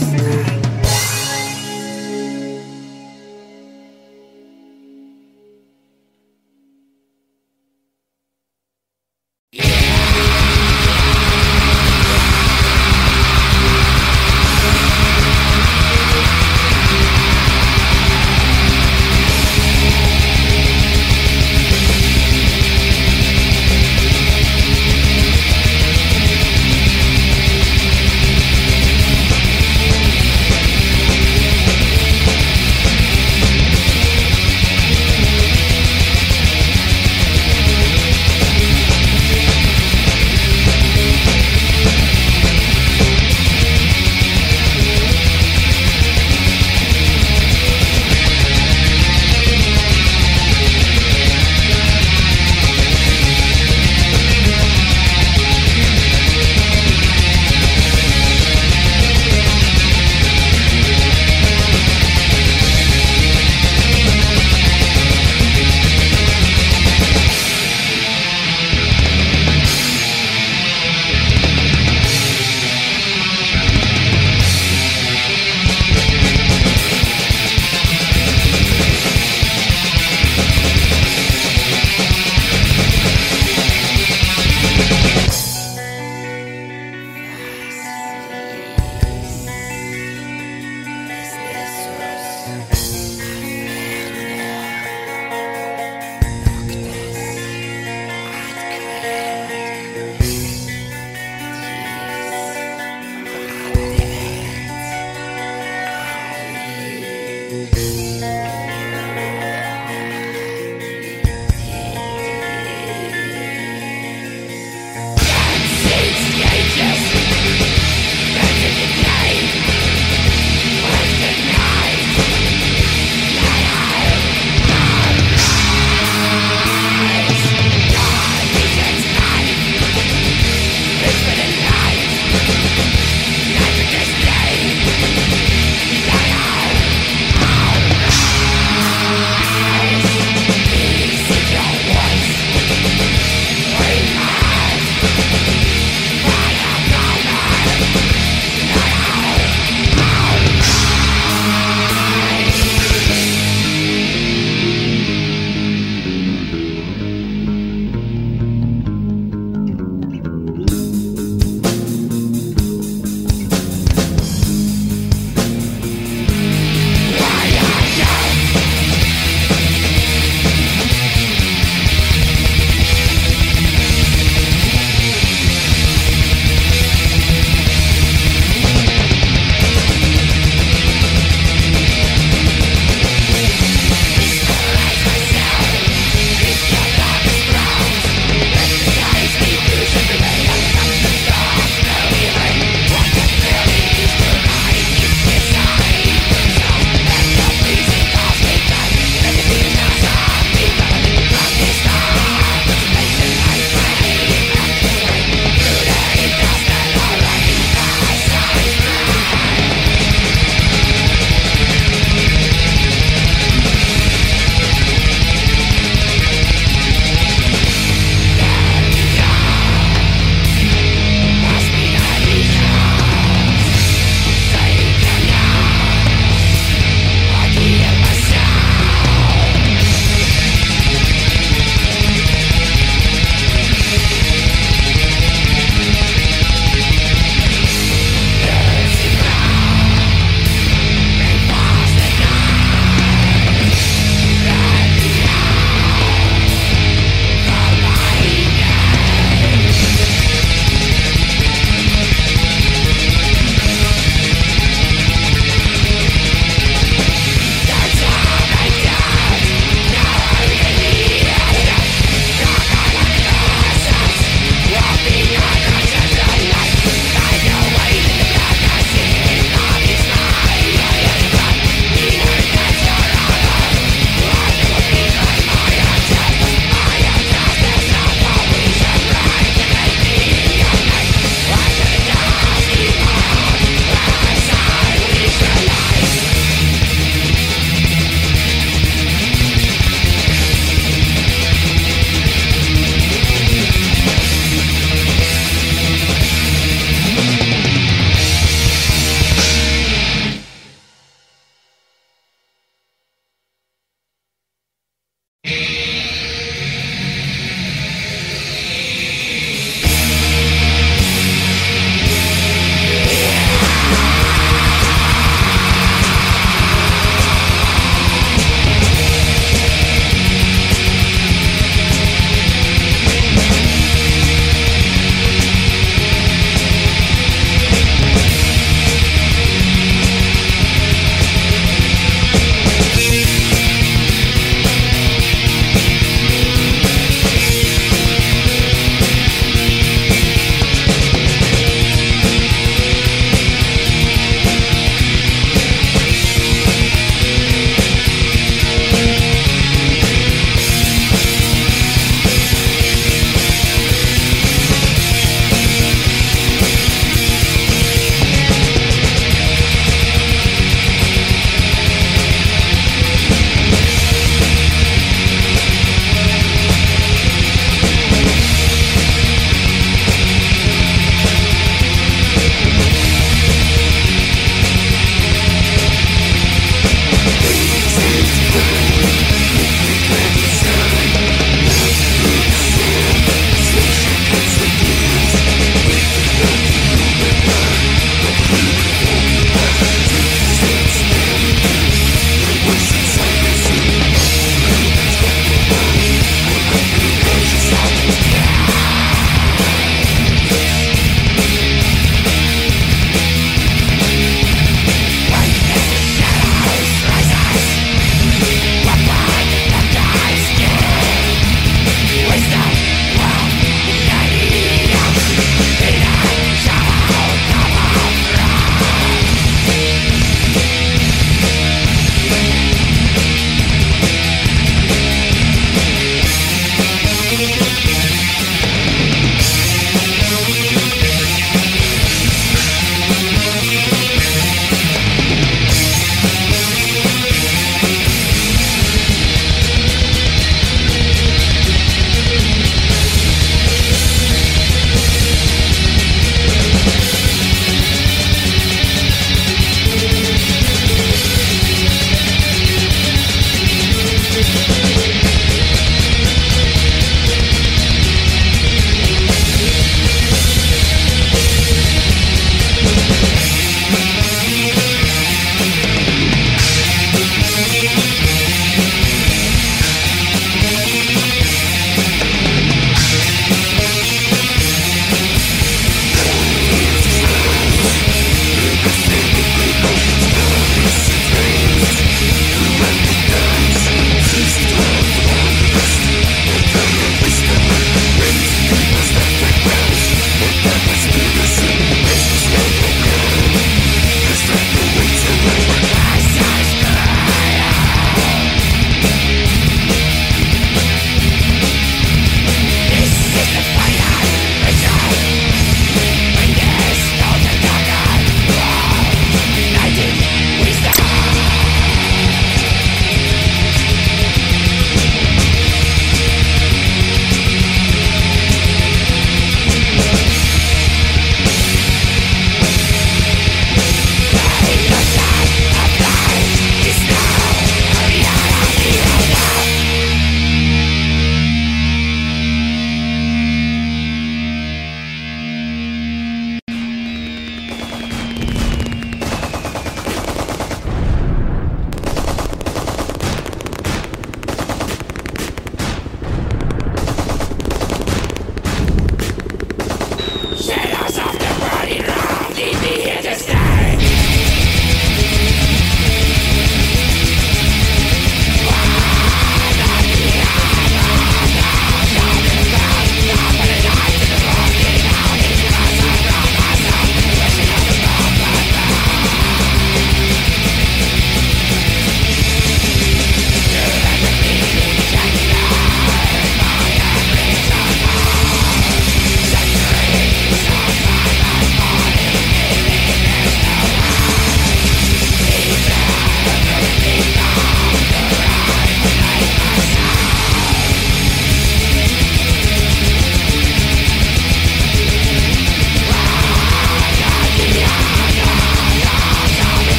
Podcast.